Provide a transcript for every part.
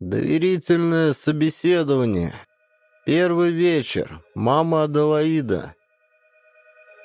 Доверительное собеседование. Первый вечер. Мама Аделаида.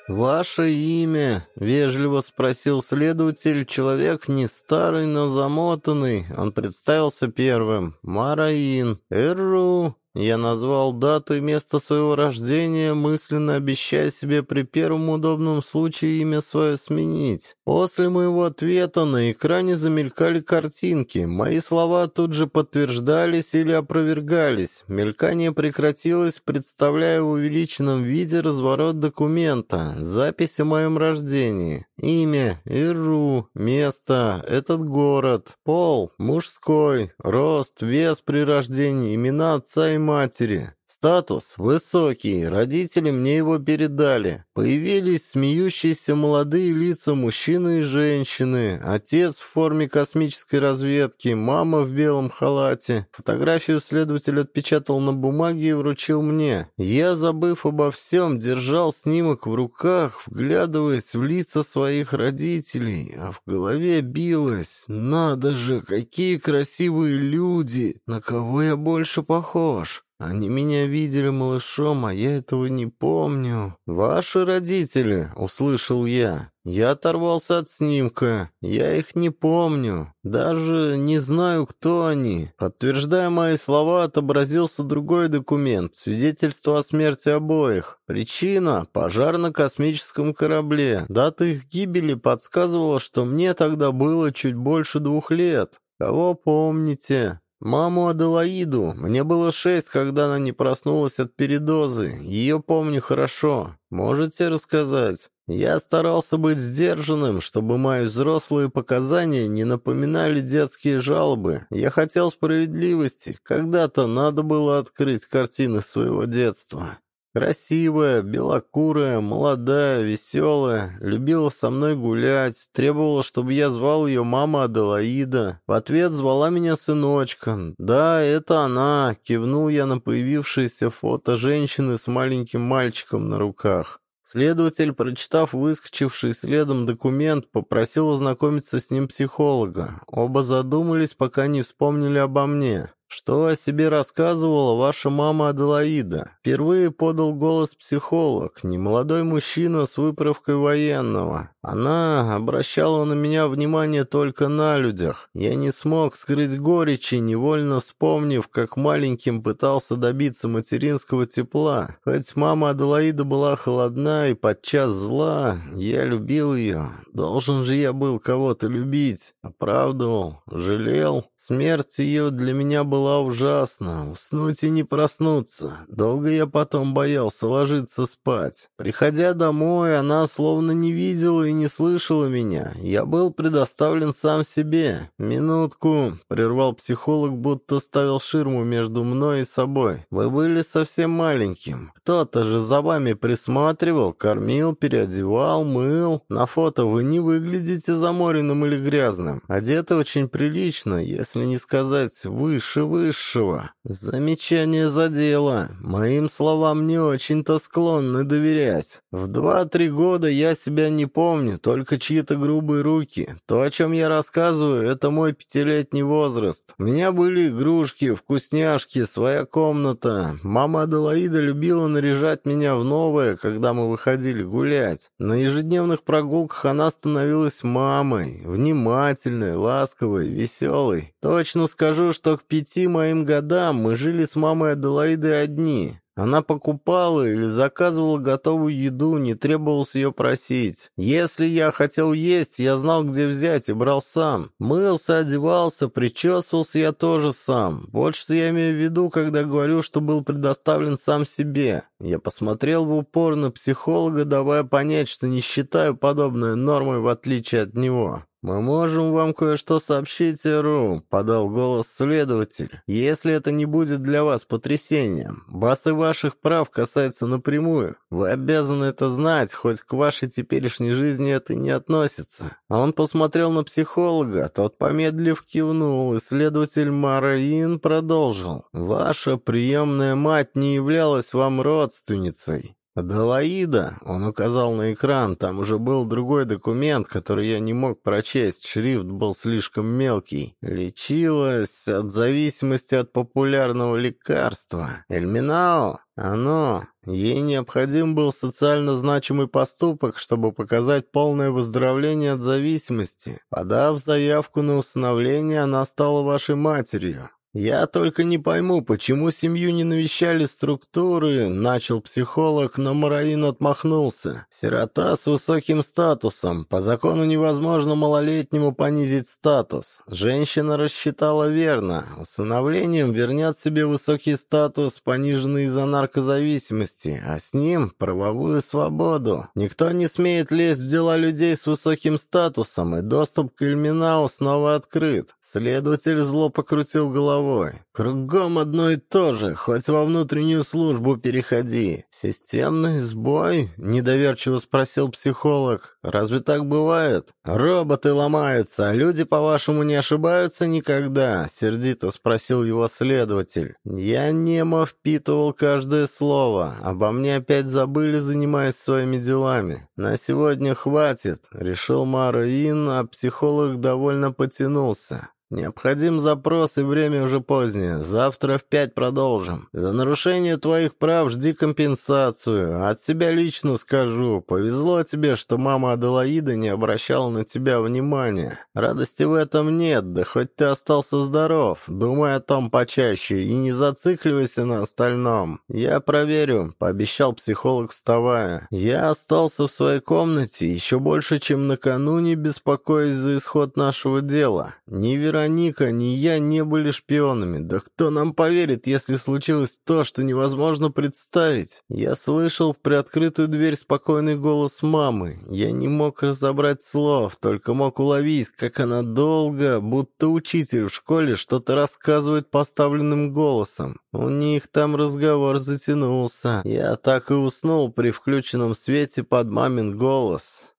«Ваше имя?» — вежливо спросил следователь. Человек не старый, но замотанный. Он представился первым. «Мараин. Эрру. Я назвал дату и место своего рождения, мысленно обещая себе при первом удобном случае имя свое сменить. После моего ответа на экране замелькали картинки. Мои слова тут же подтверждались или опровергались. Мелькание прекратилось, представляя в увеличенном виде разворот документа, запись о моем рождении. Имя, Иру, место, этот город, пол, мужской, рост, вес при рождении, имена отца и матери. Статус высокий, родители мне его передали. Появились смеющиеся молодые лица мужчины и женщины, отец в форме космической разведки, мама в белом халате. Фотографию следователь отпечатал на бумаге и вручил мне. Я, забыв обо всем, держал снимок в руках, вглядываясь в лица своих родителей, а в голове билось. Надо же, какие красивые люди, на кого я больше похож. Они меня видели малышом, а я этого не помню. Ваши родители, услышал я. Я оторвался от снимка. Я их не помню. Даже не знаю, кто они. Подтверждая мои слова, отобразился другой документ. Свидетельство о смерти обоих. Причина – пожар на космическом корабле. Дата их гибели подсказывала, что мне тогда было чуть больше двух лет. Кого помните? Маму Аделаиду. Мне было шесть, когда она не проснулась от передозы. Ее помню хорошо. Можете рассказать? Я старался быть сдержанным, чтобы мои взрослые показания не напоминали детские жалобы. Я хотел справедливости. Когда-то надо было открыть картины своего детства. Красивая, белокурая, молодая, веселая, любила со мной гулять, требовала, чтобы я звал ее мама Аделаида. В ответ звала меня сыночком. Да, это она, кивнул я на появившееся фото женщины с маленьким мальчиком на руках. Следователь, прочитав выскочивший следом документ, попросил ознакомиться с ним психолога. Оба задумались, пока не вспомнили обо мне. «Что о себе рассказывала ваша мама Аделаида?» Впервые подал голос психолог, немолодой мужчина с выправкой военного. Она обращала на меня внимание только на людях. Я не смог скрыть горечи, невольно вспомнив, как маленьким пытался добиться материнского тепла. Хоть мама Аделаида была холодна и подчас зла, я любил ее. Должен же я был кого-то любить. Оправдывал, жалел. Смерть ее для меня была ужасна. Уснуть и не проснуться. Долго я потом боялся ложиться спать. Приходя домой, она словно не видела и не слышала меня. Я был предоставлен сам себе. Минутку, прервал психолог, будто ставил ширму между мной и собой. Вы были совсем маленьким. Кто-то же за вами присматривал, кормил, переодевал, мыл. На фото вы не выглядите заморенным или грязным. Одеты очень прилично, если не сказать выше высшего. Замечание за дело. Моим словам не очень-то склонны доверять. В два-три года я себя не помню только чьи-то грубые руки. То, о чем я рассказываю, это мой пятилетний возраст. У меня были игрушки, вкусняшки, своя комната. Мама Аделаида любила наряжать меня в новое, когда мы выходили гулять. На ежедневных прогулках она становилась мамой, внимательной, ласковой, веселой. Точно скажу, что к пяти моим годам мы жили с мамой Аделаидой одни. Она покупала или заказывала готовую еду, не требовалось ее просить. Если я хотел есть, я знал, где взять, и брал сам. Мылся, одевался, причесывался я тоже сам. Вот что я имею в виду, когда говорю, что был предоставлен сам себе. Я посмотрел в упор на психолога, давая понять, что не считаю подобное нормой в отличие от него. «Мы можем вам кое-что сообщить, Ру», — подал голос следователь. «Если это не будет для вас потрясением, вас и ваших прав касается напрямую. Вы обязаны это знать, хоть к вашей теперешней жизни это не относится». Он посмотрел на психолога, тот, помедлив, кивнул, и следователь Мараин продолжил. «Ваша приемная мать не являлась вам родственницей. «Аделаида», — он указал на экран, там уже был другой документ, который я не мог прочесть, шрифт был слишком мелкий. Лечилась от зависимости от популярного лекарства. Эльминао, оно, ей необходим был социально значимый поступок, чтобы показать полное выздоровление от зависимости. Подав заявку на усыновление, она стала вашей матерью. «Я только не пойму, почему семью не навещали структуры», — начал психолог, но Мараин отмахнулся. «Сирота с высоким статусом. По закону невозможно малолетнему понизить статус. Женщина рассчитала верно. Усыновлением вернет себе высокий статус, пониженный из-за наркозависимости, а с ним правовую свободу. Никто не смеет лезть в дела людей с высоким статусом, и доступ к Эльминау снова открыт. Следователь зло покрутил головой. «Кругом одно и то же, хоть во внутреннюю службу переходи. Системный сбой?» — недоверчиво спросил психолог. «Разве так бывает? Роботы ломаются, а люди, по-вашему, не ошибаются никогда?» — сердито спросил его следователь. «Я немо впитывал каждое слово. Обо мне опять забыли, занимаясь своими делами. На сегодня хватит», — решил Мара Ин, а психолог довольно потянулся. Необходим запрос, и время уже позднее. Завтра в пять продолжим. За нарушение твоих прав жди компенсацию. От себя лично скажу. Повезло тебе, что мама Аделаида не обращала на тебя внимания. Радости в этом нет, да хоть ты остался здоров. Думай о том почаще и не зацикливайся на остальном. Я проверю, пообещал психолог, вставая. Я остался в своей комнате еще больше, чем накануне, беспокоясь за исход нашего дела. Невероятно Вероника, ни я не были шпионами. Да кто нам поверит, если случилось то, что невозможно представить? Я слышал в приоткрытую дверь спокойный голос мамы. Я не мог разобрать слов, только мог уловить, как она долго, будто учитель в школе, что-то рассказывает поставленным голосом. У них там разговор затянулся. Я так и уснул при включенном свете под мамин голос.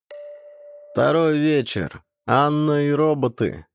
Второй вечер. Анна и роботы.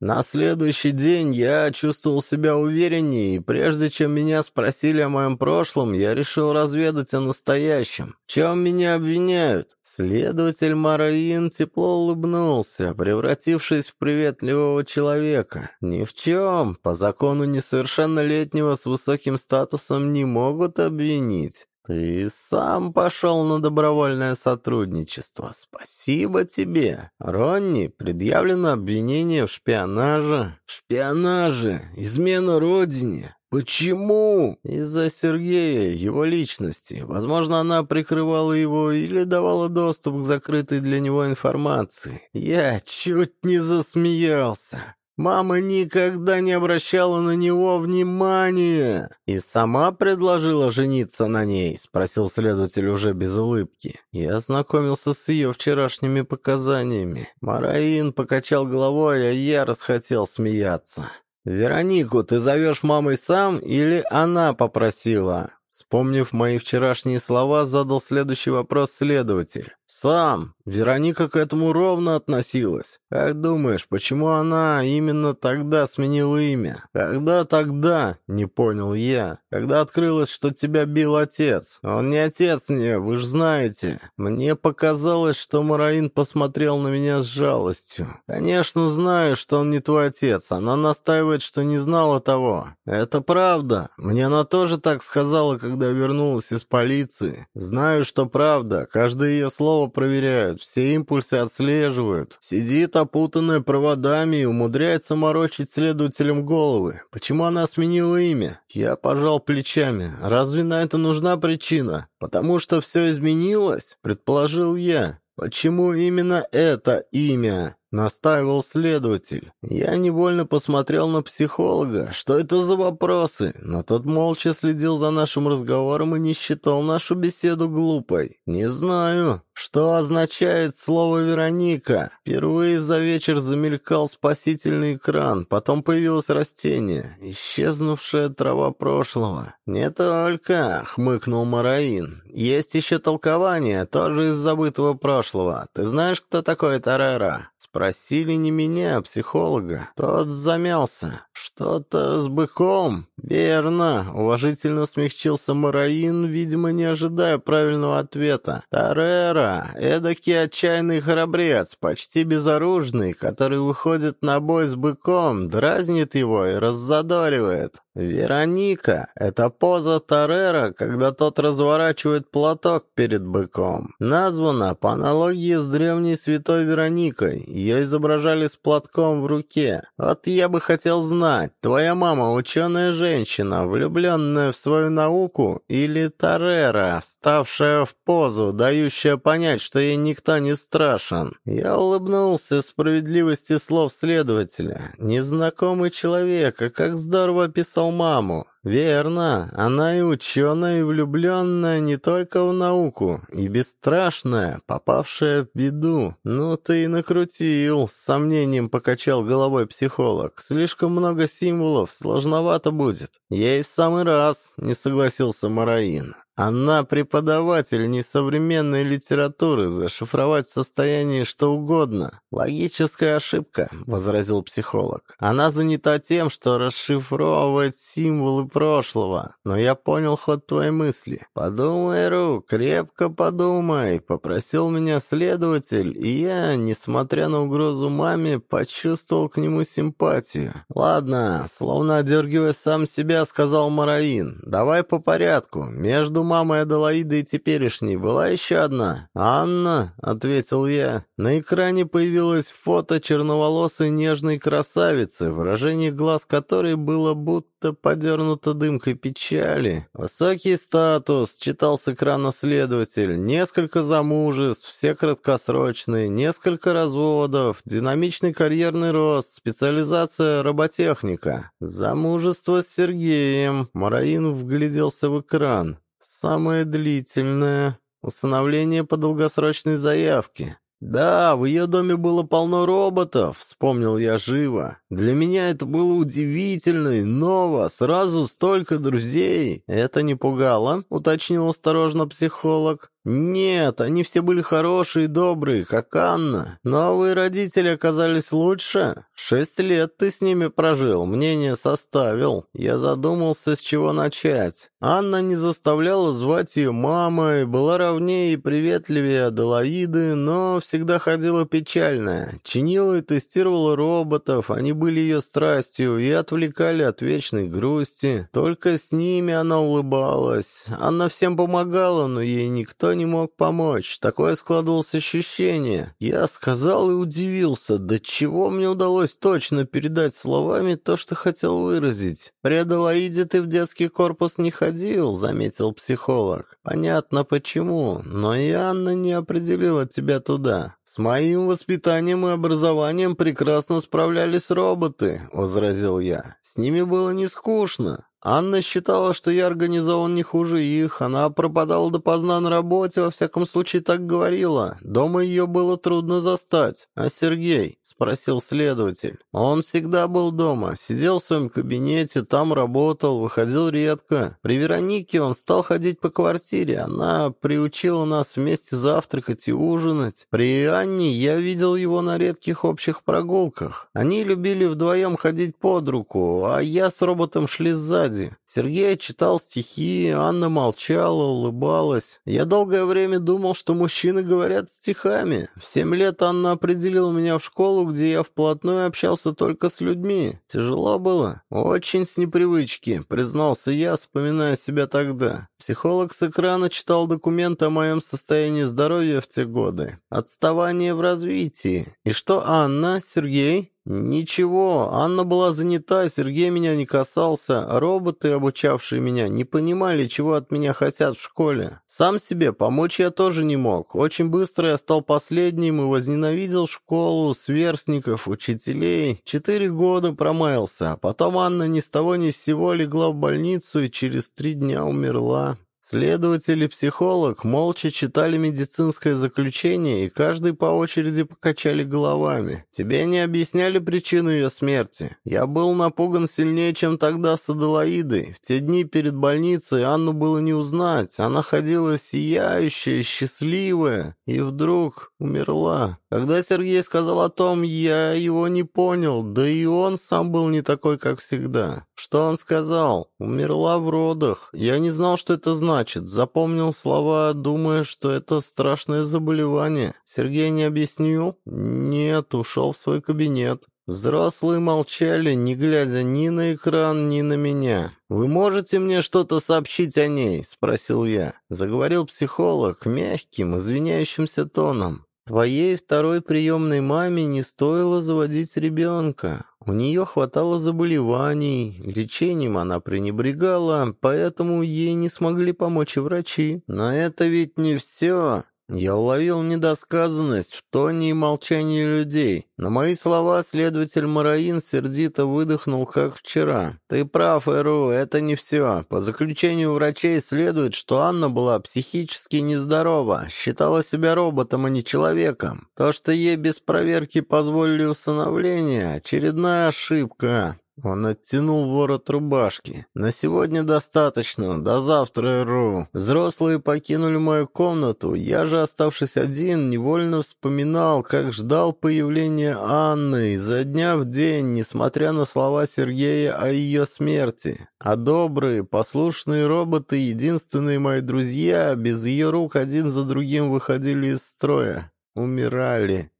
На следующий день я чувствовал себя увереннее, и прежде чем меня спросили о моем прошлом, я решил разведать о настоящем. Чем меня обвиняют? Следователь Мараин тепло улыбнулся, превратившись в приветливого человека. Ни в чем, по закону несовершеннолетнего с высоким статусом не могут обвинить. «Ты сам пошел на добровольное сотрудничество. Спасибо тебе. Ронни, предъявлено обвинение в шпионаже. Шпионаже, измена родине. Почему? Из-за Сергея, его личности. Возможно, она прикрывала его или давала доступ к закрытой для него информации. Я чуть не засмеялся. Мама никогда не обращала на него внимания и сама предложила жениться на ней, спросил следователь уже без улыбки. Я ознакомился с ее вчерашними показаниями. Мараин покачал головой, а я расхотел смеяться. «Веронику ты зовешь мамой сам или она попросила?» Вспомнив мои вчерашние слова, задал следующий вопрос следователь. «Сам. Вероника к этому ровно относилась. Как думаешь, почему она именно тогда сменила имя? Когда тогда?» — не понял я. «Когда открылось, что тебя бил отец. Он не отец мне, вы ж знаете. Мне показалось, что Мараин посмотрел на меня с жалостью. Конечно, знаю, что он не твой отец. Она настаивает, что не знала того. Это правда. Мне она тоже так сказала, когда вернулась из полиции. Знаю, что правда. Каждое ее слово снова проверяют, все импульсы отслеживают. Сидит опутанная проводами и умудряется морочить следователям головы. Почему она сменила имя? Я пожал плечами. Разве на это нужна причина? Потому что все изменилось? Предположил я. Почему именно это имя? Настаивал следователь. Я невольно посмотрел на психолога. Что это за вопросы? Но тот молча следил за нашим разговором и не считал нашу беседу глупой. Не знаю, что означает слово «Вероника». Впервые за вечер замелькал спасительный экран, потом появилось растение, исчезнувшая трава прошлого. «Не только», — хмыкнул Мараин. «Есть еще толкование, тоже из забытого прошлого. Ты знаешь, кто такой Тарера?» Спросили не меня, а психолога. Тот замялся. «Что-то с быком?» «Верно», — уважительно смягчился Мараин, видимо, не ожидая правильного ответа. «Тарера, эдакий отчаянный храбрец, почти безоружный, который выходит на бой с быком, дразнит его и раззадоривает. Вероника — это поза Тарера, когда тот разворачивает платок перед быком. Названа по аналогии с древней святой Вероникой. Ее изображали с платком в руке. Вот я бы хотел знать, твоя мама ученая женщина, влюбленная в свою науку, или Тарера, вставшая в позу, дающая понять, что ей никто не страшен? Я улыбнулся справедливости слов следователя. Незнакомый человек, а как здорово описал маму. Верно, она и ученая, и влюбленная не только в науку, и бесстрашная, попавшая в беду. Ну ты и накрутил, с сомнением покачал головой психолог. Слишком много символов, сложновато будет. Ей в самый раз, не согласился Мараин. Она преподаватель несовременной литературы, зашифровать в состоянии что угодно. Логическая ошибка, возразил психолог. Она занята тем, что расшифровывает символы прошлого. Но я понял ход твоей мысли. Подумай, Ру, крепко подумай, попросил меня следователь, и я, несмотря на угрозу маме, почувствовал к нему симпатию. Ладно, словно одергивая сам себя, сказал Мараин. Давай по порядку. Между мамой Аделаиды теперешней была еще одна. «Анна», — ответил я. На экране появилось фото черноволосой нежной красавицы, выражение глаз которой было будто подернуто дымкой печали. «Высокий статус», — читал с экрана следователь. «Несколько замужеств, все краткосрочные, несколько разводов, динамичный карьерный рост, специализация роботехника». «Замужество с Сергеем», — Мараин вгляделся в экран. Самое длительное — усыновление по долгосрочной заявке. «Да, в ее доме было полно роботов», — вспомнил я живо. «Для меня это было удивительно и ново, сразу столько друзей». «Это не пугало?» — уточнил осторожно психолог. «Нет, они все были хорошие и добрые, как Анна. Новые родители оказались лучше. Шесть лет ты с ними прожил, мнение составил. Я задумался, с чего начать. Анна не заставляла звать ее мамой, была ровнее и приветливее Аделаиды, но всегда ходила печальная. Чинила и тестировала роботов, они были ее страстью и отвлекали от вечной грусти. Только с ними она улыбалась. Анна всем помогала, но ей никто не мог помочь. Такое складывалось ощущение. Я сказал и удивился, до чего мне удалось точно передать словами то, что хотел выразить. «При Аделаиде ты в детский корпус не ходил», — заметил психолог. «Понятно почему, но и Анна не определила тебя туда. С моим воспитанием и образованием прекрасно справлялись роботы», — возразил я. «С ними было не скучно. Анна считала, что я организован не хуже их. Она пропадала допоздна на работе, во всяком случае так говорила. Дома ее было трудно застать. А Сергей? Спросил следователь. Он всегда был дома, сидел в своем кабинете, там работал, выходил редко. При Веронике он стал ходить по квартире. Она приучила нас вместе завтракать и ужинать. При Анне я видел его на редких общих прогулках. Они любили вдвоем ходить под руку, а я с роботом шли сзади сзади. Сергей читал стихи, Анна молчала, улыбалась. Я долгое время думал, что мужчины говорят стихами. В семь лет Анна определила меня в школу, где я вплотную общался только с людьми. Тяжело было. Очень с непривычки, признался я, вспоминая себя тогда. Психолог с экрана читал документы о моем состоянии здоровья в те годы. Отставание в развитии. И что Анна, Сергей? «Ничего, Анна была занята, Сергей меня не касался, роботы, обучавшие меня, не понимали, чего от меня хотят в школе. Сам себе помочь я тоже не мог. Очень быстро я стал последним и возненавидел школу, сверстников, учителей. Четыре года промаялся, а потом Анна ни с того ни с сего легла в больницу и через три дня умерла». Следователь и психолог молча читали медицинское заключение, и каждый по очереди покачали головами. Тебе не объясняли причину ее смерти. Я был напуган сильнее, чем тогда с Аделаидой. В те дни перед больницей Анну было не узнать. Она ходила сияющая, счастливая, и вдруг умерла. Когда Сергей сказал о том, я его не понял, да и он сам был не такой, как всегда. Что он сказал? Умерла в родах. Я не знал, что это значит. Запомнил слова, думая, что это страшное заболевание. Сергей не объяснил? Нет, ушел в свой кабинет. Взрослые молчали, не глядя ни на экран, ни на меня. «Вы можете мне что-то сообщить о ней?» — спросил я. Заговорил психолог мягким, извиняющимся тоном. Твоей второй приемной маме не стоило заводить ребенка. У нее хватало заболеваний, лечением она пренебрегала, поэтому ей не смогли помочь и врачи. Но это ведь не все. Я уловил недосказанность в тоне и молчании людей. На мои слова следователь Мараин сердито выдохнул, как вчера. «Ты прав, Эру, это не все. По заключению врачей следует, что Анна была психически нездорова, считала себя роботом, а не человеком. То, что ей без проверки позволили усыновление, очередная ошибка. Он оттянул ворот рубашки. «На сегодня достаточно. До завтра, Ру. Взрослые покинули мою комнату. Я же, оставшись один, невольно вспоминал, как ждал появления Анны изо дня в день, несмотря на слова Сергея о ее смерти. А добрые, послушные роботы, единственные мои друзья, без ее рук один за другим выходили из строя. Умирали.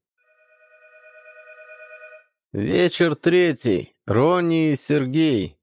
Вечер третий. Ронни и Сергей.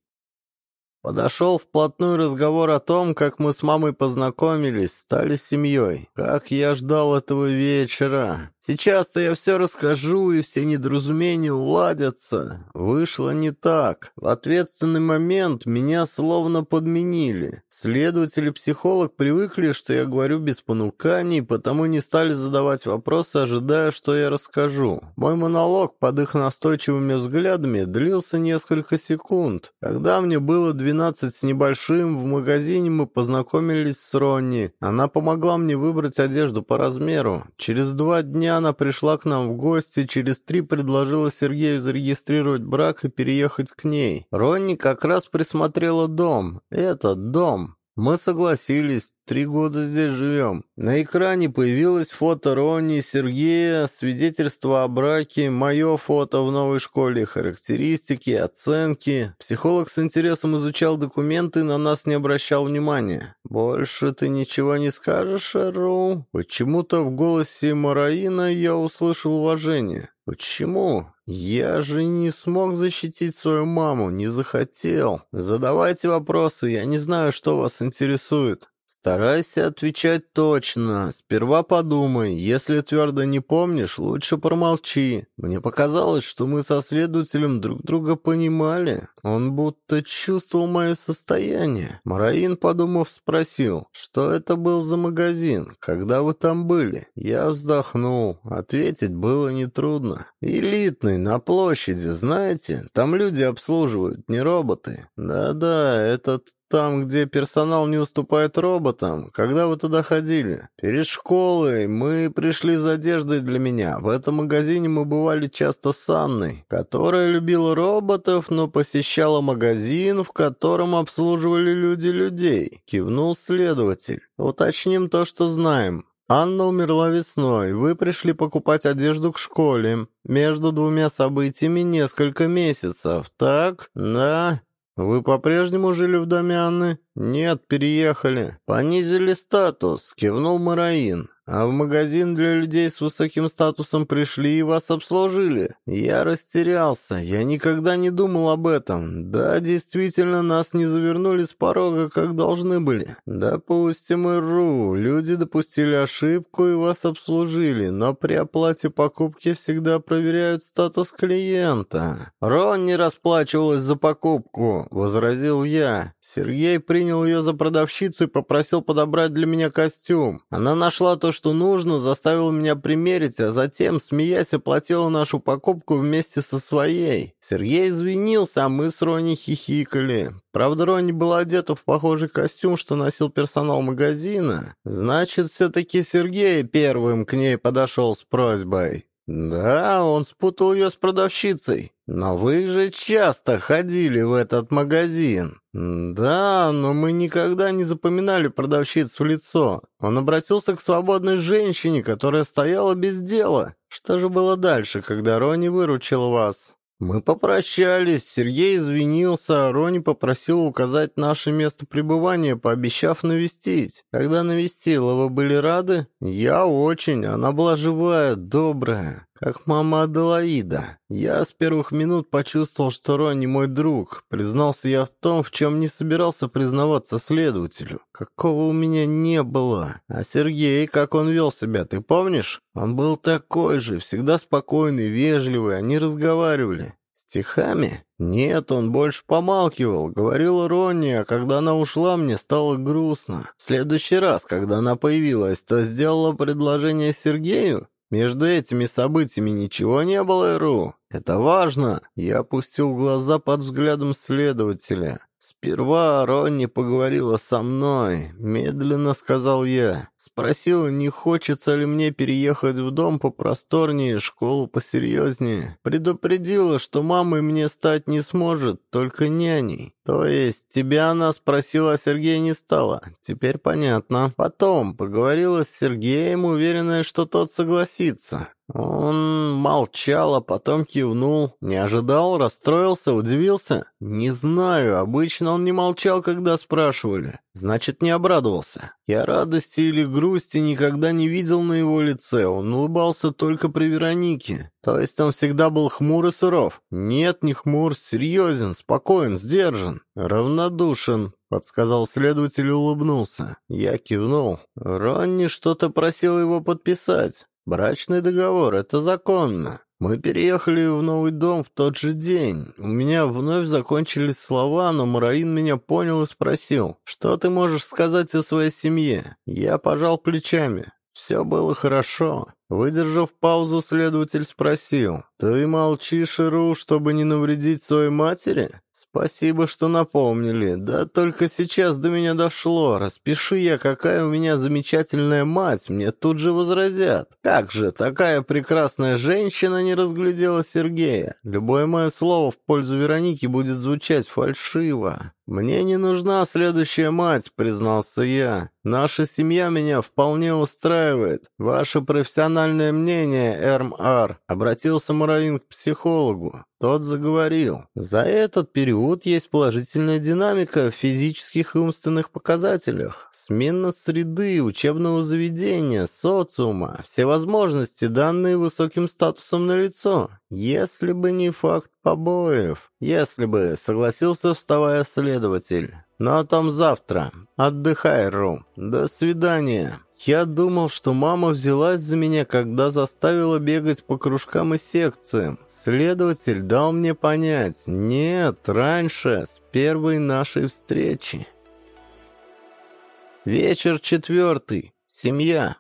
Подошел вплотную разговор о том, как мы с мамой познакомились, стали семьей. Как я ждал этого вечера. Сейчас-то я все расскажу, и все недоразумения уладятся. Вышло не так. В ответственный момент меня словно подменили. Следователь и психолог привыкли, что я говорю без понуканий, потому не стали задавать вопросы, ожидая, что я расскажу. Мой монолог под их настойчивыми взглядами длился несколько секунд. Когда мне было 12 с небольшим, в магазине мы познакомились с Ронни. Она помогла мне выбрать одежду по размеру. Через два дня она пришла к нам в гости, через три предложила Сергею зарегистрировать брак и переехать к ней. Ронни как раз присмотрела дом. Этот дом. Мы согласились, три года здесь живем. На экране появилось фото Ронни, Сергея, свидетельство о браке, мое фото в новой школе, характеристики, оценки. Психолог с интересом изучал документы, на нас не обращал внимания. «Больше ты ничего не скажешь, Эру?» Почему-то в голосе Мараина я услышал уважение. «Почему? Я же не смог защитить свою маму, не захотел. Задавайте вопросы, я не знаю, что вас интересует». Старайся отвечать точно. Сперва подумай. Если твердо не помнишь, лучше промолчи. Мне показалось, что мы со следователем друг друга понимали. Он будто чувствовал мое состояние. Мараин, подумав, спросил, что это был за магазин, когда вы там были. Я вздохнул. Ответить было нетрудно. Элитный, на площади, знаете? Там люди обслуживают, не роботы. Да-да, этот там, где персонал не уступает роботам. Когда вы туда ходили? Перед школой мы пришли за одеждой для меня. В этом магазине мы бывали часто с Анной, которая любила роботов, но посещала магазин, в котором обслуживали люди людей. Кивнул следователь. Уточним то, что знаем. Анна умерла весной. Вы пришли покупать одежду к школе. Между двумя событиями несколько месяцев. Так? Да? «Вы по-прежнему жили в доме Анны?» «Нет, переехали. Понизили статус», — кивнул Мараин. А в магазин для людей с высоким статусом пришли и вас обслужили. Я растерялся, я никогда не думал об этом. Да, действительно, нас не завернули с порога, как должны были. Допустим, и ру, люди допустили ошибку и вас обслужили, но при оплате покупки всегда проверяют статус клиента. Рон не расплачивалась за покупку, возразил я. Сергей принял ее за продавщицу и попросил подобрать для меня костюм. Она нашла то, что нужно, заставила меня примерить, а затем, смеясь, оплатила нашу покупку вместе со своей. Сергей извинился, а мы с Ронни хихикали. Правда, Ронни была одета в похожий костюм, что носил персонал магазина. Значит, все-таки Сергей первым к ней подошел с просьбой. Да, он спутал ее с продавщицей. Но вы же часто ходили в этот магазин. Да, но мы никогда не запоминали продавщиц в лицо. Он обратился к свободной женщине, которая стояла без дела. Что же было дальше, когда Рони выручил вас? Мы попрощались, Сергей извинился, а Рони попросил указать наше место пребывания, пообещав навестить. Когда навестила, вы были рады? Я очень, она была живая, добрая как мама Аделаида. Я с первых минут почувствовал, что Ронни мой друг. Признался я в том, в чем не собирался признаваться следователю. Какого у меня не было. А Сергей, как он вел себя, ты помнишь? Он был такой же, всегда спокойный, вежливый, они разговаривали. Стихами? Нет, он больше помалкивал, говорил Ронни, а когда она ушла, мне стало грустно. В следующий раз, когда она появилась, то сделала предложение Сергею? Между этими событиями ничего не было, Ру. Это важно. Я опустил глаза под взглядом следователя. Сперва Ронни поговорила со мной, медленно сказал я. Спросила, не хочется ли мне переехать в дом попросторнее, школу посерьезнее. Предупредила, что мамой мне стать не сможет, только няней. То есть тебя она спросила, а Сергея не стала. Теперь понятно. Потом поговорила с Сергеем, уверенная, что тот согласится. Он молчал, а потом кивнул. Не ожидал, расстроился, удивился? Не знаю, обычно он не молчал, когда спрашивали. Значит, не обрадовался. Я радости или грусти никогда не видел на его лице. Он улыбался только при Веронике. То есть он всегда был хмур и суров? Нет, не хмур, серьезен, спокоен, сдержан, равнодушен. Подсказал следователь и улыбнулся. Я кивнул. Ронни что-то просил его подписать. Брачный договор — это законно. Мы переехали в новый дом в тот же день. У меня вновь закончились слова, но Мараин меня понял и спросил, что ты можешь сказать о своей семье? Я пожал плечами. Все было хорошо. Выдержав паузу, следователь спросил, «Ты молчишь, Иру, чтобы не навредить своей матери?» «Спасибо, что напомнили. Да только сейчас до меня дошло. Распиши я, какая у меня замечательная мать, мне тут же возразят. Как же, такая прекрасная женщина не разглядела Сергея? Любое мое слово в пользу Вероники будет звучать фальшиво. «Мне не нужна следующая мать», — признался я. «Наша семья меня вполне устраивает. Ваше профессиональное мнение, Эрм-Ар», — обратился Муравин к психологу. Тот заговорил. За этот период есть положительная динамика в физических и умственных показателях. Смена среды, учебного заведения, социума, все возможности, данные высоким статусом на лицо. Если бы не факт побоев. Если бы, согласился, вставая следователь. Но о том завтра. Отдыхай, Ру. До свидания. Я думал, что мама взялась за меня, когда заставила бегать по кружкам и секциям. Следователь дал мне понять, нет, раньше, с первой нашей встречи. Вечер четвертый. Семья.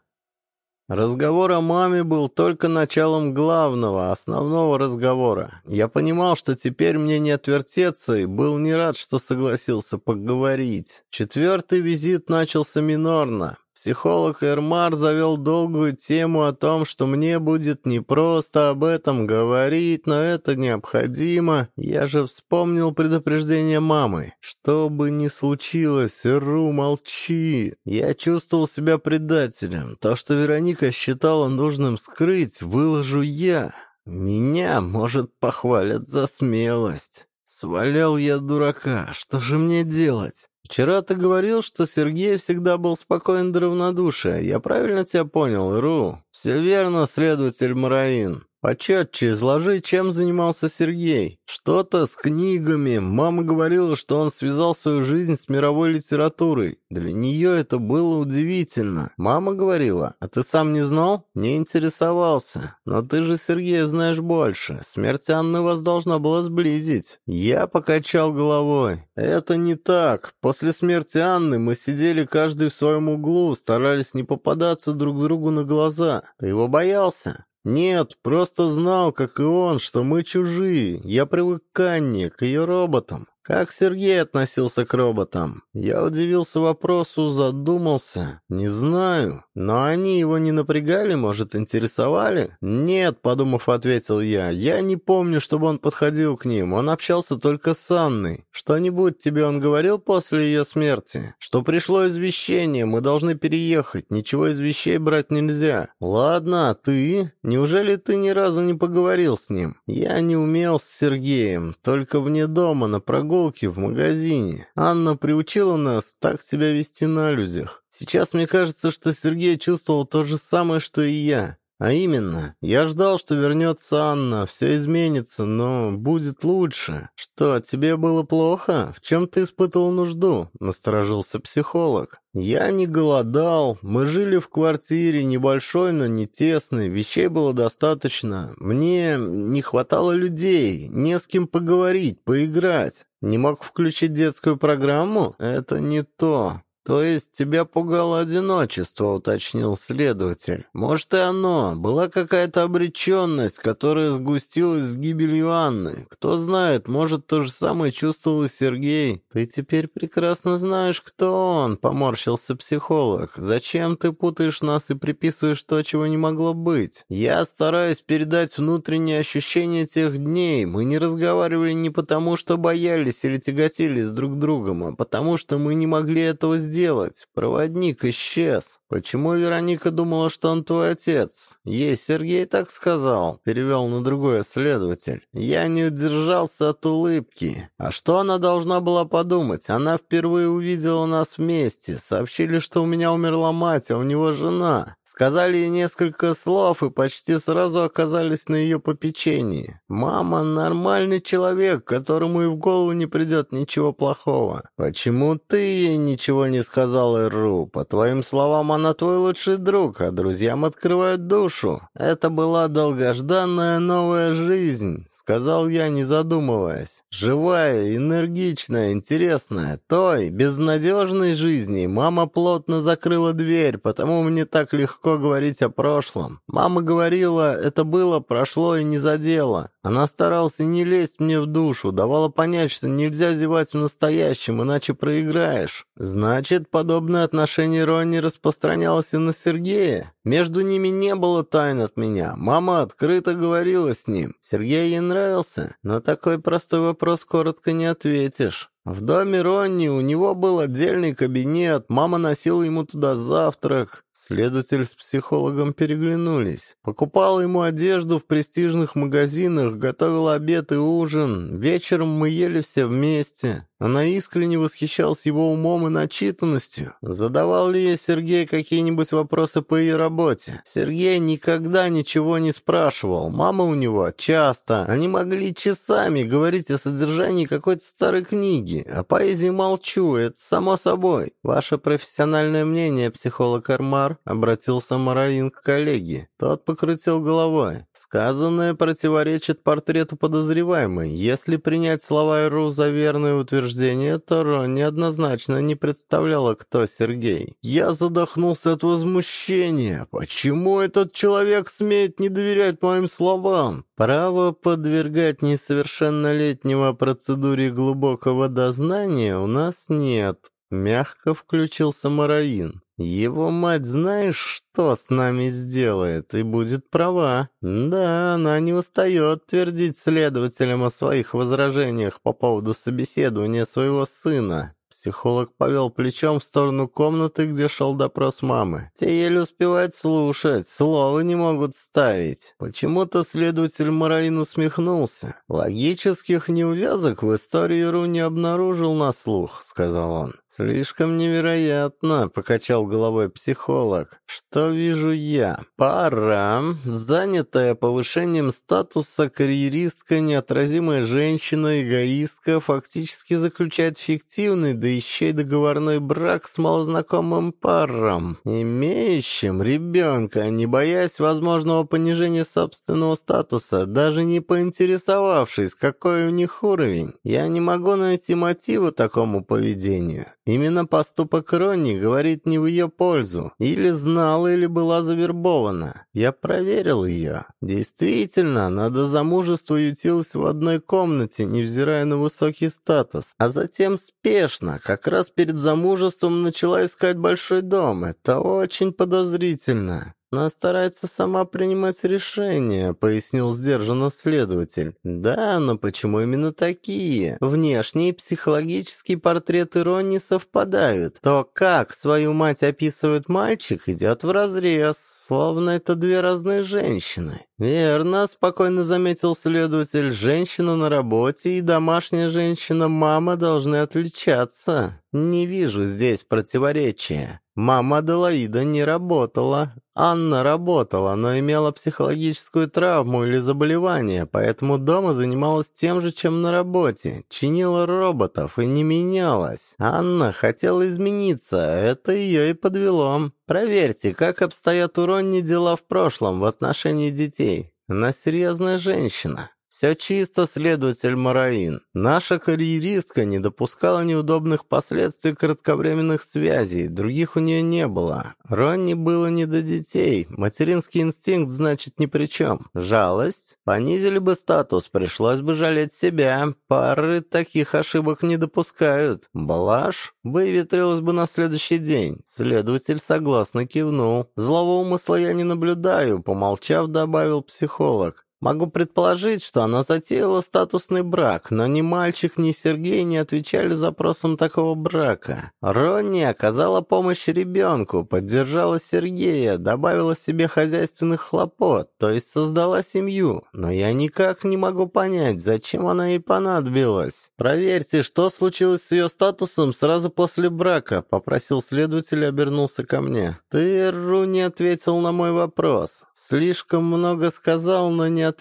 Разговор о маме был только началом главного, основного разговора. Я понимал, что теперь мне не отвертеться, и был не рад, что согласился поговорить. Четвертый визит начался минорно. Психолог Эрмар завел долгую тему о том, что мне будет непросто об этом говорить, но это необходимо. Я же вспомнил предупреждение мамы. Что бы ни случилось, Ру, молчи. Я чувствовал себя предателем. То, что Вероника считала нужным скрыть, выложу я. Меня, может, похвалят за смелость. Свалял я дурака. Что же мне делать? «Вчера ты говорил, что Сергей всегда был спокоен до равнодушия. Я правильно тебя понял, Ру?» «Все верно, следователь Мараин. Почетче изложи, чем занимался Сергей. Что-то с книгами. Мама говорила, что он связал свою жизнь с мировой литературой. Для нее это было удивительно. Мама говорила, а ты сам не знал? Не интересовался. Но ты же, Сергей, знаешь больше. Смерть Анны вас должна была сблизить. Я покачал головой. Это не так. После смерти Анны мы сидели каждый в своем углу, старались не попадаться друг другу на глаза. Ты его боялся? «Нет, просто знал, как и он, что мы чужие. Я привык к Анне, к ее роботам. Как Сергей относился к роботам? Я удивился вопросу, задумался. Не знаю. Но они его не напрягали, может, интересовали? Нет, подумав, ответил я. Я не помню, чтобы он подходил к ним. Он общался только с Анной. Что-нибудь тебе он говорил после ее смерти? Что пришло извещение, мы должны переехать. Ничего из вещей брать нельзя. Ладно, а ты? Неужели ты ни разу не поговорил с ним? Я не умел с Сергеем, только вне дома на прогулке прогулки в магазине. Анна приучила нас так себя вести на людях. Сейчас мне кажется, что Сергей чувствовал то же самое, что и я. А именно, я ждал, что вернется Анна, все изменится, но будет лучше. Что, тебе было плохо? В чем ты испытывал нужду? Насторожился психолог. Я не голодал, мы жили в квартире, небольшой, но не тесной, вещей было достаточно. Мне не хватало людей, не с кем поговорить, поиграть. Не мог включить детскую программу? Это не то. «То есть тебя пугало одиночество», — уточнил следователь. «Может, и оно. Была какая-то обреченность, которая сгустилась с гибелью Анны. Кто знает, может, то же самое чувствовал и Сергей. Ты теперь прекрасно знаешь, кто он», — поморщился психолог. «Зачем ты путаешь нас и приписываешь то, чего не могло быть? Я стараюсь передать внутренние ощущения тех дней. Мы не разговаривали не потому, что боялись или тяготились друг другом, а потому, что мы не могли этого сделать делать? Проводник исчез. Почему Вероника думала, что он твой отец? Ей Сергей так сказал, перевел на другой следователь. Я не удержался от улыбки. А что она должна была подумать? Она впервые увидела нас вместе. Сообщили, что у меня умерла мать, а у него жена. Сказали ей несколько слов и почти сразу оказались на ее попечении. Мама нормальный человек, которому и в голову не придет ничего плохого. Почему ты ей ничего не сказал, Иру? По твоим словам, она твой лучший друг, а друзьям открывают душу. Это была долгожданная новая жизнь, сказал я, не задумываясь. Живая, энергичная, интересная. Той, безнадежной жизни мама плотно закрыла дверь, потому мне так легко говорить о прошлом. Мама говорила, это было, прошло и не задело. Она старалась не лезть мне в душу, давала понять, что нельзя зевать в настоящем, иначе проиграешь. Значит, подобное отношение Ронни распространялось и на Сергея. Между ними не было тайн от меня. Мама открыто говорила с ним. Сергей ей нравился, но такой простой вопрос коротко не ответишь. В доме Ронни у него был отдельный кабинет, мама носила ему туда завтрак. Следователь с психологом переглянулись. Покупала ему одежду в престижных магазинах, готовила обед и ужин. Вечером мы ели все вместе. Она искренне восхищалась его умом и начитанностью. Задавал ли ей Сергей какие-нибудь вопросы по ее работе? Сергей никогда ничего не спрашивал. Мама у него часто. Они могли часами говорить о содержании какой-то старой книги. О поэзии молчу, это само собой. Ваше профессиональное мнение, психолог Армар, обратился Мараин к коллеге. Тот покрутил головой. Сказанное противоречит портрету подозреваемой. Если принять слова Эру за верное утверждение, утверждение Таро неоднозначно не представляла, кто Сергей. Я задохнулся от возмущения. Почему этот человек смеет не доверять моим словам? Право подвергать несовершеннолетнего процедуре глубокого дознания у нас нет. Мягко включился Мараин. Его мать знаешь, что с нами сделает, и будет права. Да, она не устает твердить следователям о своих возражениях по поводу собеседования своего сына. Психолог повел плечом в сторону комнаты, где шел допрос мамы. Те еле успевают слушать, слова не могут ставить. Почему-то следователь Мараин усмехнулся. «Логических неувязок в истории Ру не обнаружил на слух», — сказал он. «Слишком невероятно», — покачал головой психолог. «Что вижу я? Пара, занятая повышением статуса карьеристка, неотразимая женщина, эгоистка, фактически заключает фиктивный, да еще и договорной брак с малознакомым паром, имеющим ребенка, не боясь возможного понижения собственного статуса, даже не поинтересовавшись, какой у них уровень. Я не могу найти мотива такому поведению. Именно поступок Ронни говорит не в ее пользу. Или знала, или была завербована. Я проверил ее. Действительно, она до замужества ютилась в одной комнате, невзирая на высокий статус. А затем спешно, как раз перед замужеством, начала искать большой дом. Это очень подозрительно. Она старается сама принимать решения», — пояснил сдержанно следователь. «Да, но почему именно такие? Внешние психологические портреты Ронни совпадают. То, как свою мать описывает мальчик, идет вразрез, словно это две разные женщины». «Верно», — спокойно заметил следователь. «Женщина на работе и домашняя женщина-мама должны отличаться. Не вижу здесь противоречия». Мама Аделаида не работала. Анна работала, но имела психологическую травму или заболевание, поэтому дома занималась тем же, чем на работе. Чинила роботов и не менялась. Анна хотела измениться, это ее и подвело. Проверьте, как обстоят у дела в прошлом в отношении детей. Она серьезная женщина. «Все чисто, следователь Мараин. Наша карьеристка не допускала неудобных последствий кратковременных связей, других у нее не было. Ронни было не до детей, материнский инстинкт, значит, ни при чем. Жалость? Понизили бы статус, пришлось бы жалеть себя. Пары таких ошибок не допускают. Блажь? Выветрилась бы на следующий день. Следователь согласно кивнул. Злого умысла я не наблюдаю, помолчав, добавил психолог. Могу предположить, что она затеяла статусный брак, но ни мальчик, ни Сергей не отвечали запросам такого брака. Ронни оказала помощь ребенку, поддержала Сергея, добавила себе хозяйственных хлопот, то есть создала семью. Но я никак не могу понять, зачем она ей понадобилась. Проверьте, что случилось с ее статусом сразу после брака, попросил следователь и обернулся ко мне. Ты, Ру, не ответил на мой вопрос. Слишком много сказал, но не.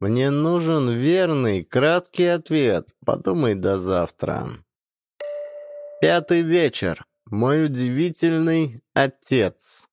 Мне нужен верный, краткий ответ. Подумай до завтра. Пятый вечер. Мой удивительный отец.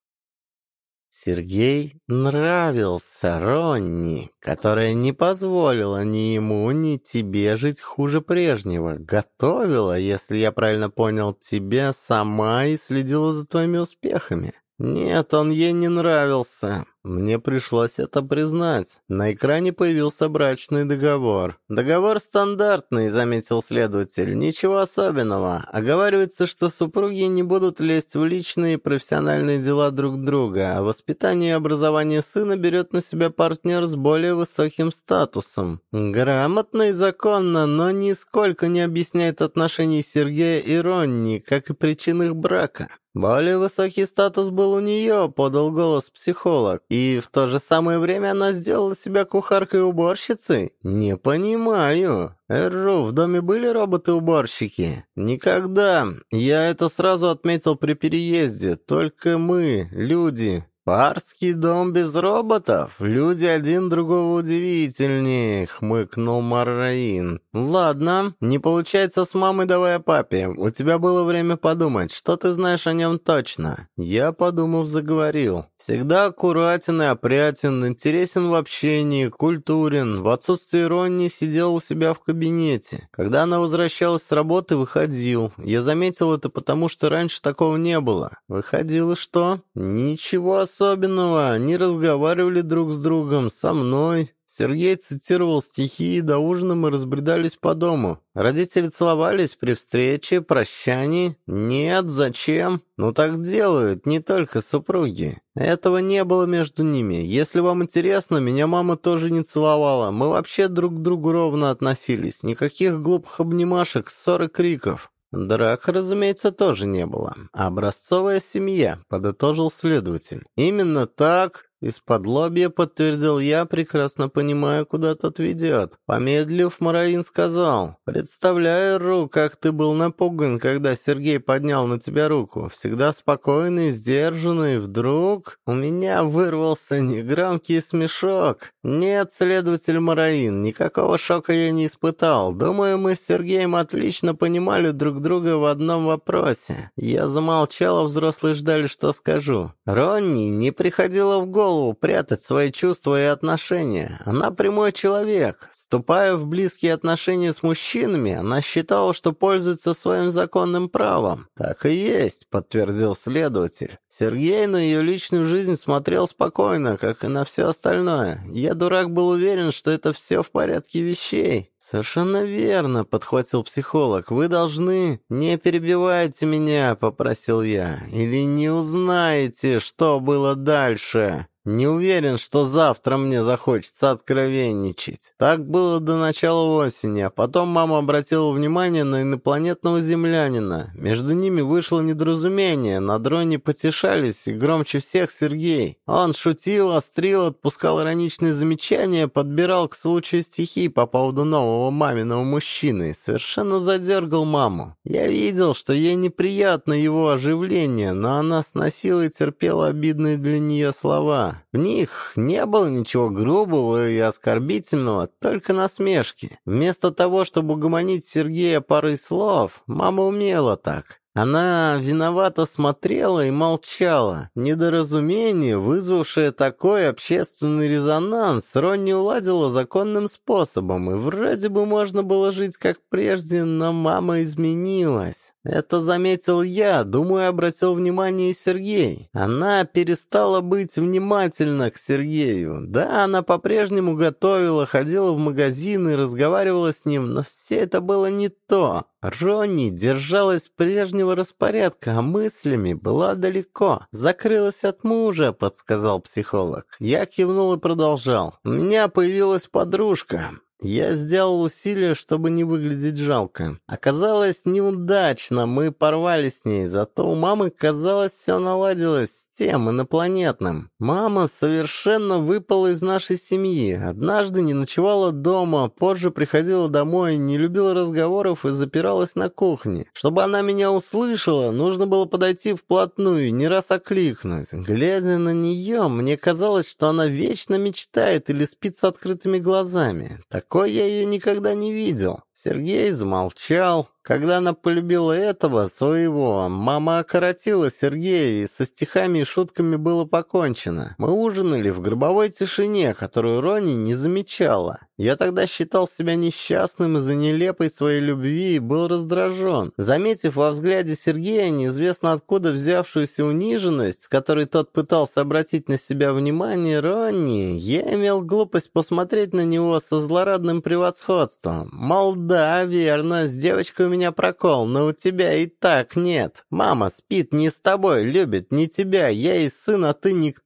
Сергей нравился Ронни, которая не позволила ни ему, ни тебе жить хуже прежнего. Готовила, если я правильно понял, тебя сама и следила за твоими успехами. Нет, он ей не нравился. Мне пришлось это признать. На экране появился брачный договор. Договор стандартный, заметил следователь. Ничего особенного. Оговаривается, что супруги не будут лезть в личные и профессиональные дела друг друга, а воспитание и образование сына берет на себя партнер с более высоким статусом. Грамотно и законно, но нисколько не объясняет отношений Сергея и Ронни, как и причин их брака. «Более высокий статус был у нее», — подал голос психолог. «И в то же самое время она сделала себя кухаркой-уборщицей? Не понимаю. Эрру, в доме были роботы-уборщики?» «Никогда. Я это сразу отметил при переезде. Только мы, люди, «Парский дом без роботов? Люди один другого удивительнее», — хмыкнул Марраин. «Ладно, не получается с мамой, давай о папе. У тебя было время подумать, что ты знаешь о нем точно?» Я, подумав, заговорил. «Всегда аккуратен и опрятен, интересен в общении, культурен. В отсутствие Ронни сидел у себя в кабинете. Когда она возвращалась с работы, выходил. Я заметил это потому, что раньше такого не было. Выходил и что? Ничего они разговаривали друг с другом, со мной. Сергей цитировал стихи, и до ужина мы разбредались по дому. Родители целовались при встрече, прощании. Нет, зачем? Ну так делают, не только супруги. Этого не было между ними. Если вам интересно, меня мама тоже не целовала. Мы вообще друг к другу ровно относились. Никаких глупых обнимашек, ссор и криков. Драк, разумеется, тоже не было. Образцовая семья, подытожил следователь. Именно так Из-под лобья подтвердил я, прекрасно понимая, куда тот ведет. Помедлив, Мараин сказал, «Представляю, Ру, как ты был напуган, когда Сергей поднял на тебя руку. Всегда спокойный, сдержанный. Вдруг у меня вырвался негромкий смешок. Нет, следователь Мараин, никакого шока я не испытал. Думаю, мы с Сергеем отлично понимали друг друга в одном вопросе. Я замолчал, а взрослые ждали, что скажу. Ронни не приходило в голову, голову прятать свои чувства и отношения. Она прямой человек. Вступая в близкие отношения с мужчинами, она считала, что пользуется своим законным правом. «Так и есть», — подтвердил следователь. Сергей на ее личную жизнь смотрел спокойно, как и на все остальное. Я, дурак, был уверен, что это все в порядке вещей. «Совершенно верно», — подхватил психолог. «Вы должны...» «Не перебивайте меня», — попросил я. «Или не узнаете, что было дальше». Не уверен, что завтра мне захочется откровенничать. Так было до начала осени, а потом мама обратила внимание на инопланетного землянина. Между ними вышло недоразумение, на дроне потешались, и громче всех Сергей. Он шутил, острил, отпускал ироничные замечания, подбирал к случаю стихи по поводу нового маминого мужчины совершенно задергал маму. Я видел, что ей неприятно его оживление, но она сносила и терпела обидные для нее слова. В них не было ничего грубого и оскорбительного, только насмешки. Вместо того, чтобы угомонить Сергея парой слов, мама умела так. Она виновато смотрела и молчала. Недоразумение, вызвавшее такой общественный резонанс, Ронни уладила законным способом, и вроде бы можно было жить как прежде, но мама изменилась. Это заметил я, думаю, обратил внимание Сергей. Она перестала быть внимательна к Сергею. Да, она по-прежнему готовила, ходила в магазины, разговаривала с ним, но все это было не то. Ронни держалась прежнего распорядка, а мыслями была далеко. «Закрылась от мужа», — подсказал психолог. Я кивнул и продолжал. «У меня появилась подружка. Я сделал усилие, чтобы не выглядеть жалко. Оказалось неудачно, мы порвали с ней, зато у мамы, казалось, все наладилось тем инопланетным. Мама совершенно выпала из нашей семьи. Однажды не ночевала дома, позже приходила домой, не любила разговоров и запиралась на кухне. Чтобы она меня услышала, нужно было подойти вплотную, не раз окликнуть. Глядя на нее, мне казалось, что она вечно мечтает или спит с открытыми глазами. Такой я ее никогда не видел. Сергей замолчал, когда она полюбила этого, своего, мама окоротила Сергея, и со стихами и шутками было покончено. Мы ужинали в гробовой тишине, которую Рони не замечала. Я тогда считал себя несчастным из-за нелепой своей любви и был раздражен. Заметив во взгляде Сергея неизвестно откуда взявшуюся униженность, с которой тот пытался обратить на себя внимание Ронни, я имел глупость посмотреть на него со злорадным превосходством. Мол, да, верно, с девочкой меня прокол, но у тебя и так нет. Мама спит не с тобой, любит не тебя. Я и сын, а ты никто.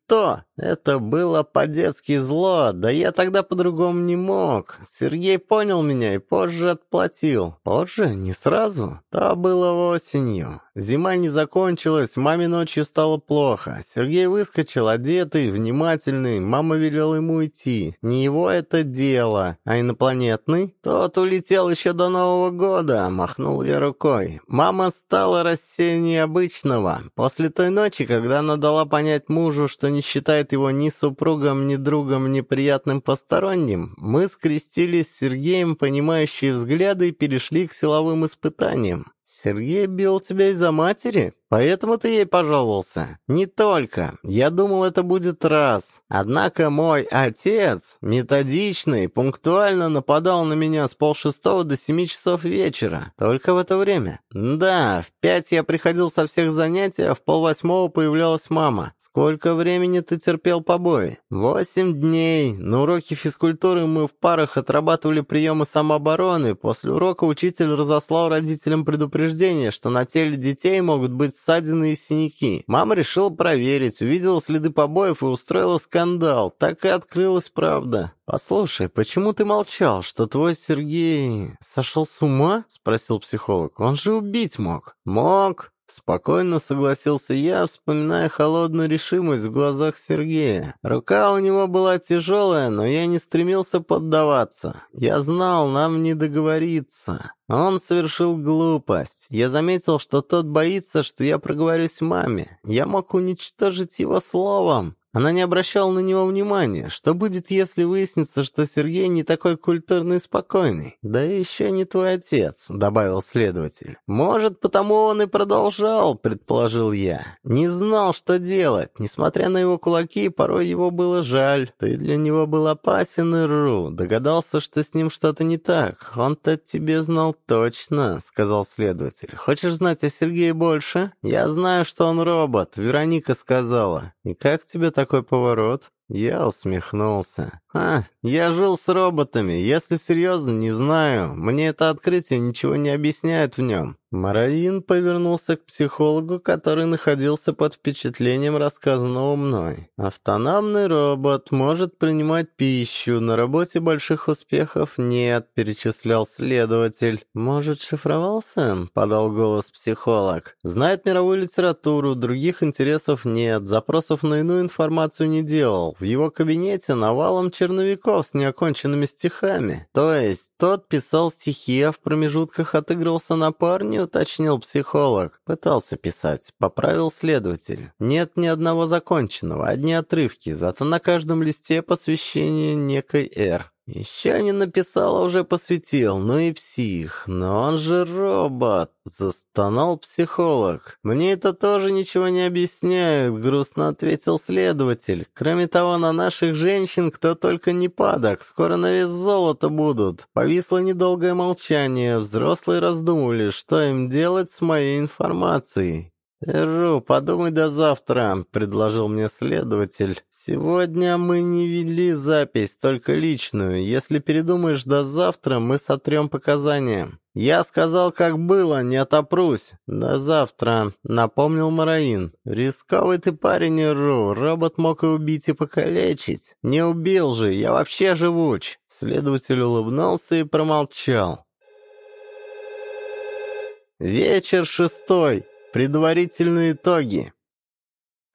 Это было по-детски зло, да я тогда по-другому не мог. Сергей понял меня и позже отплатил. Позже? Не сразу? То было осенью. Зима не закончилась, маме ночью стало плохо. Сергей выскочил, одетый, внимательный. Мама велела ему идти. Не его это дело. А инопланетный? Тот улетел еще до Нового года, махнул я рукой. Мама стала рассеяннее обычного. После той ночи, когда она дала понять мужу, что не считает его ни супругом, ни другом, ни приятным посторонним, мы скрестились с Сергеем понимающие взгляды и перешли к силовым испытаниям. «Сергей бил тебя из-за матери?» Поэтому ты ей пожаловался? Не только. Я думал, это будет раз. Однако мой отец, методичный, пунктуально нападал на меня с полшестого до семи часов вечера. Только в это время. Да, в пять я приходил со всех занятий, а в полвосьмого появлялась мама. Сколько времени ты терпел побои? Восемь дней. На уроке физкультуры мы в парах отрабатывали приемы самообороны. После урока учитель разослал родителям предупреждение, что на теле детей могут быть ссадины и синяки. Мама решила проверить, увидела следы побоев и устроила скандал. Так и открылась правда. «Послушай, почему ты молчал, что твой Сергей сошел с ума?» — спросил психолог. «Он же убить мог». «Мог. Спокойно согласился я, вспоминая холодную решимость в глазах Сергея. Рука у него была тяжелая, но я не стремился поддаваться. Я знал, нам не договориться. Он совершил глупость. Я заметил, что тот боится, что я проговорюсь маме. Я мог уничтожить его словом. Она не обращала на него внимания. Что будет, если выяснится, что Сергей не такой культурный и спокойный? Да еще не твой отец, добавил следователь. Может, потому он и продолжал, предположил я. Не знал, что делать. Несмотря на его кулаки, порой его было жаль. Ты для него был опасен, Иру. Догадался, что с ним что-то не так. Он-то тебе знал точно, сказал следователь. Хочешь знать о Сергее больше? Я знаю, что он робот. Вероника сказала. И как тебе так такой поворот?» Я усмехнулся. «А, я жил с роботами. Если серьезно, не знаю. Мне это открытие ничего не объясняет в нем». Мараин повернулся к психологу, который находился под впечатлением рассказанного мной. «Автономный робот может принимать пищу. На работе больших успехов нет», — перечислял следователь. «Может, шифровался?» — подал голос психолог. «Знает мировую литературу, других интересов нет, запросов на иную информацию не делал. В его кабинете навалом черновиков с неоконченными стихами. То есть тот писал стихи, а в промежутках отыгрывался на парне, уточнил психолог. Пытался писать, поправил следователь. Нет ни одного законченного, одни отрывки, зато на каждом листе посвящение некой «Р». Еще не написал, а уже посвятил, ну и псих. Но он же робот, застонал психолог. Мне это тоже ничего не объясняет, грустно ответил следователь. Кроме того, на наших женщин кто только не падок, скоро на вес золота будут. Повисло недолгое молчание, взрослые раздумывали, что им делать с моей информацией. «Эру, подумай до завтра», — предложил мне следователь. «Сегодня мы не вели запись, только личную. Если передумаешь до завтра, мы сотрем показания». «Я сказал, как было, не отопрусь. До завтра», — напомнил Мараин. «Рисковый ты парень, Эру. Робот мог и убить, и покалечить. Не убил же, я вообще живуч». Следователь улыбнулся и промолчал. Вечер шестой. Предварительные итоги.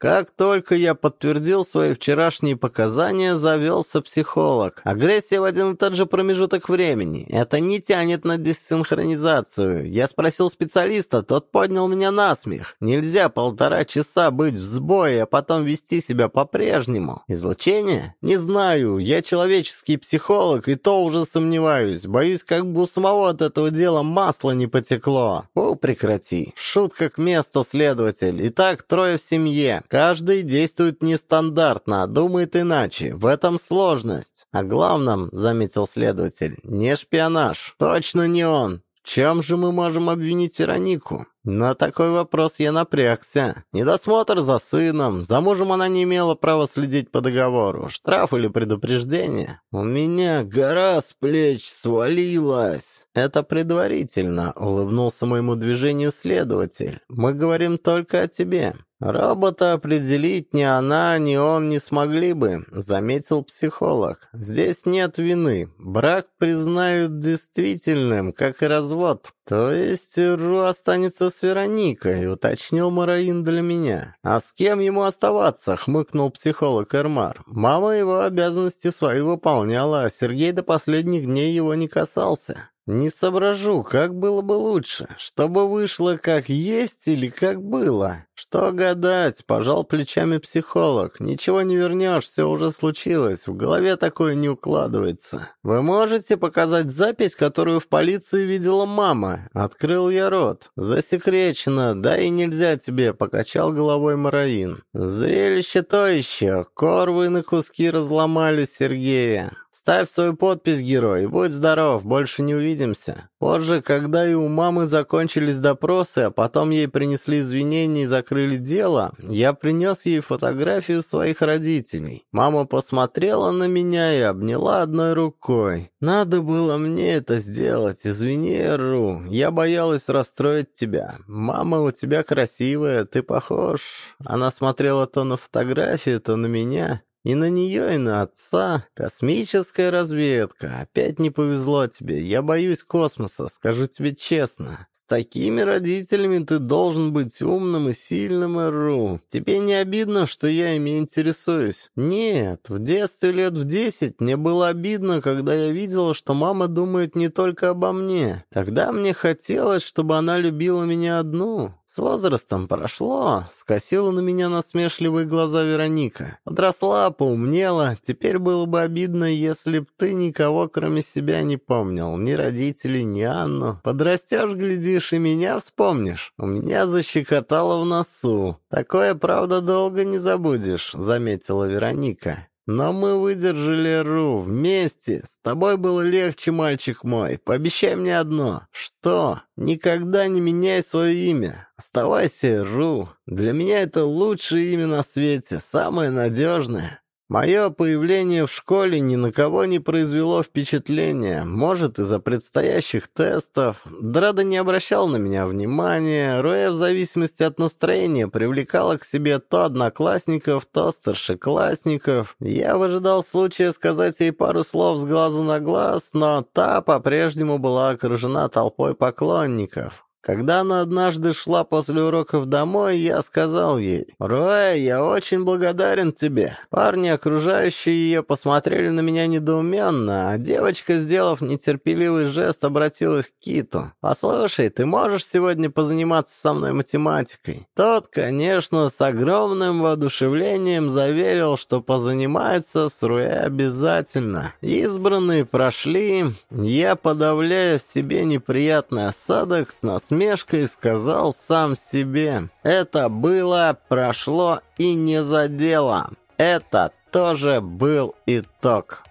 Как только я подтвердил свои вчерашние показания, завелся психолог. Агрессия в один и тот же промежуток времени. Это не тянет на десинхронизацию. Я спросил специалиста, тот поднял меня на смех. Нельзя полтора часа быть в сбое, а потом вести себя по-прежнему. Излучение? Не знаю. Я человеческий психолог, и то уже сомневаюсь. Боюсь, как бы у самого от этого дела масло не потекло. О, прекрати. Шутка к месту, следователь. Итак, трое в семье. Каждый действует нестандартно, думает иначе. В этом сложность. А главном, заметил следователь, не шпионаж. Точно не он. Чем же мы можем обвинить Веронику? На такой вопрос я напрягся. Недосмотр за сыном. За мужем она не имела права следить по договору. Штраф или предупреждение. У меня гора с плеч свалилась. Это предварительно, улыбнулся моему движению следователь. Мы говорим только о тебе. «Робота определить ни она, ни он не смогли бы», — заметил психолог. «Здесь нет вины. Брак признают действительным, как и развод. То есть Ру останется с Вероникой», — уточнил Мараин для меня. «А с кем ему оставаться?» — хмыкнул психолог Эрмар. «Мама его обязанности свои выполняла, а Сергей до последних дней его не касался». Не соображу, как было бы лучше, чтобы вышло как есть или как было. Что гадать, пожал плечами психолог. Ничего не вернешь, все уже случилось, в голове такое не укладывается. Вы можете показать запись, которую в полиции видела мама? Открыл я рот. Засекречено, да и нельзя тебе, покачал головой Мараин. Зрелище то еще, корвы на куски разломали Сергея. Ставь свою подпись, герой, будь здоров, больше не увидимся. Позже, когда и у мамы закончились допросы, а потом ей принесли извинения и закрыли дело, я принес ей фотографию своих родителей. Мама посмотрела на меня и обняла одной рукой. «Надо было мне это сделать, извини, Ру. Я боялась расстроить тебя. Мама у тебя красивая, ты похож». Она смотрела то на фотографию, то на меня. И на нее, и на отца. Космическая разведка. Опять не повезло тебе. Я боюсь космоса, скажу тебе честно. С такими родителями ты должен быть умным и сильным, Ру. Тебе не обидно, что я ими интересуюсь? Нет, в детстве лет в десять мне было обидно, когда я видела, что мама думает не только обо мне. Тогда мне хотелось, чтобы она любила меня одну. С возрастом прошло, скосила на меня насмешливые глаза Вероника. Подросла, поумнела, теперь было бы обидно, если б ты никого кроме себя не помнил, ни родителей, ни Анну. Подрастешь, глядишь, и меня вспомнишь. У меня защекотало в носу. Такое, правда, долго не забудешь, заметила Вероника. Но мы выдержали, Ру, вместе. С тобой было легче, мальчик мой. Пообещай мне одно. Что? Никогда не меняй свое имя. Оставайся, Ру. Для меня это лучшее имя на свете, самое надежное. Мое появление в школе ни на кого не произвело впечатления. Может, из-за предстоящих тестов. Драда не обращал на меня внимания. Роя в зависимости от настроения привлекала к себе то одноклассников, то старшеклассников. Я выжидал случая сказать ей пару слов с глазу на глаз, но та по-прежнему была окружена толпой поклонников. Когда она однажды шла после уроков домой, я сказал ей, «Руэ, я очень благодарен тебе». Парни, окружающие ее, посмотрели на меня недоуменно, а девочка, сделав нетерпеливый жест, обратилась к Киту. «Послушай, ты можешь сегодня позаниматься со мной математикой?» Тот, конечно, с огромным воодушевлением заверил, что позанимается с Руэ обязательно. Избранные прошли, я, подавляя в себе неприятный осадок, с нас усмешкой сказал сам себе. Это было, прошло и не задело. Это тоже был итог.